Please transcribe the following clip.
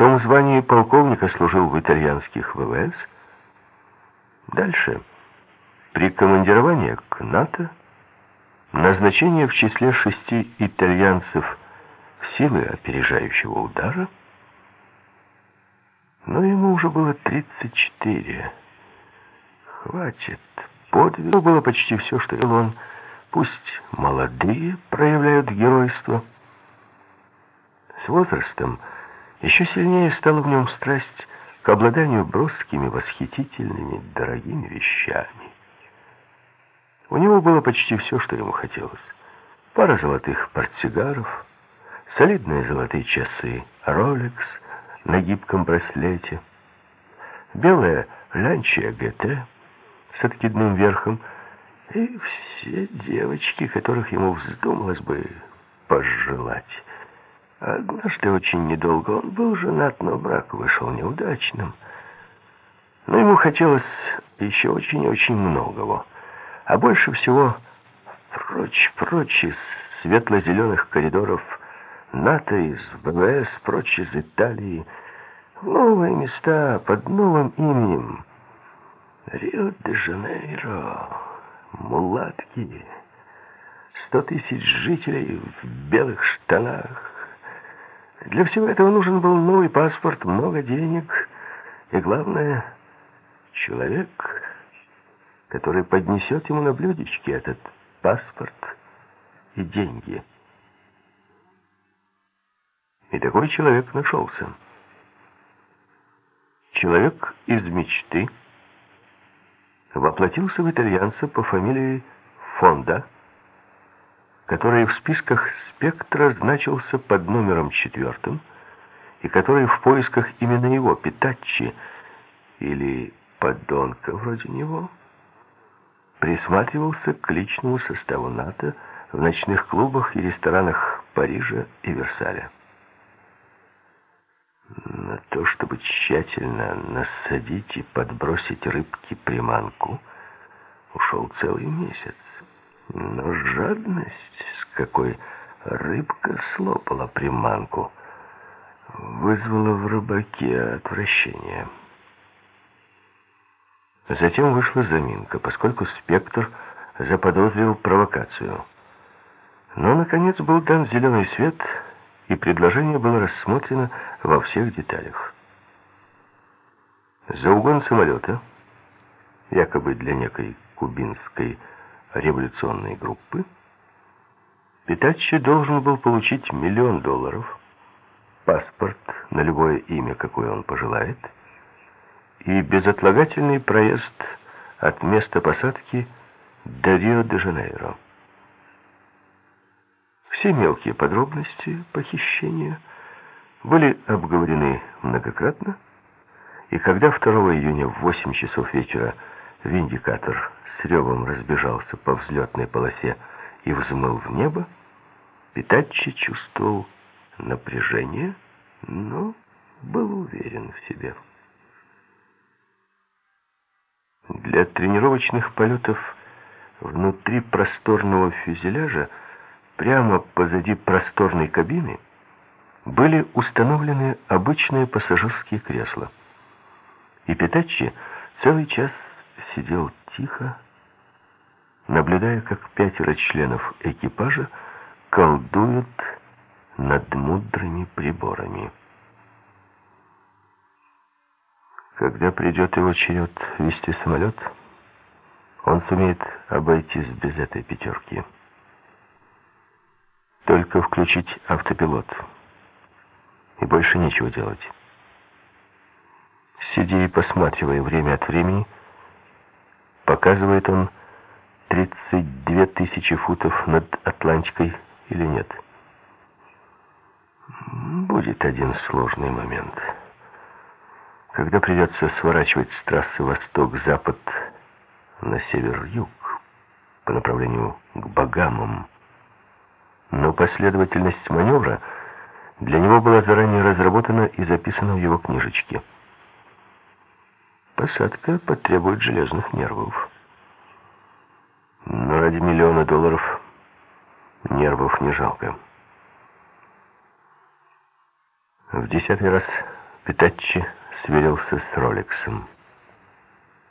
Потом в звании полковника служил в итальянских ВВС. Дальше, при командировании к НАТО, назначение в числе шести итальянцев в силы опережающего удара, но ему уже было 34. Хватит. Подвиг было почти все, что он. Пусть молодые проявляют геройство. С возрастом еще сильнее стала в нем страсть к обладанию броскими, восхитительными, дорогими вещами. У него было почти все, что ему хотелось. Пара золотых портсигаров, солидные золотые часы, Rolex на гибком браслете, белая лянчия ГТ с откидным верхом и все девочки, которых ему вздумалось бы пожелать. Однажды очень недолго он был женат, но брак вышел неудачным. Но ему хотелось еще очень-очень многого. А больше всего прочь, прочь из светло-зеленых коридоров НАТО, из ВВС, прочь из Италии, в новые места под новым именем. Рио-де-Жанейро, мулатки, сто тысяч жителей в белых штанах, для всего этого нужен был новый паспорт, много денег и, главное, человек, который поднесет ему на блюдечке этот паспорт и деньги. И такой человек нашелся. Человек из мечты воплотился в итальянца по фамилии Фонда, который в списках «Спектра» значился под номером четвертым, и который в поисках именно его, Питаччи, или подонка вроде него, присматривался к личному составу НАТО в ночных клубах и ресторанах Парижа и Версаля. На то, чтобы тщательно насадить и подбросить рыбки приманку, ушел целый месяц. Но жадность, с какой рыбка слопала приманку, вызвала в рыбаке отвращение. Затем вышла заминка, поскольку спектр заподозрил провокацию. Но, наконец, был дан зеленый свет, и предложение было рассмотрено во всех деталях. За угон самолета, якобы для некой кубинской революционной группы, Питаччи должен был получить миллион долларов, паспорт на любое имя, какое он пожелает, и безотлагательный проезд от места посадки до Рио-де-Жанейро. Все мелкие подробности похищения были обговорены многократно, и когда 2 июня в 8 часов вечера виндикатор с ревом разбежался по взлетной полосе и взмыл в небо, Питаччи чувствовал напряжение, но был уверен в себе. Для тренировочных полетов внутри просторного фюзеляжа, прямо позади просторной кабины, были установлены обычные пассажирские кресла. И Питаччи целый час сидел тихо, наблюдая, как пятеро членов экипажа колдуют над мудрыми приборами. Когда придет его черед вести самолет, он сумеет обойтись без этой пятерки. Только включить автопилот. И больше нечего делать. Сидя и посматривая время от времени, показывает он 32 тысячи футов над Атлантикой или нет. Будет один сложный момент. Когда придется сворачивать с трассы восток-запад на север-юг по направлению к Багамам. Но последовательность маневра для него была заранее разработана и записана в его книжечке. Посадка потребует железных нервов. Но ради миллиона долларов нервов не жалко. В десятый раз Питаччи сверился с Роликсом.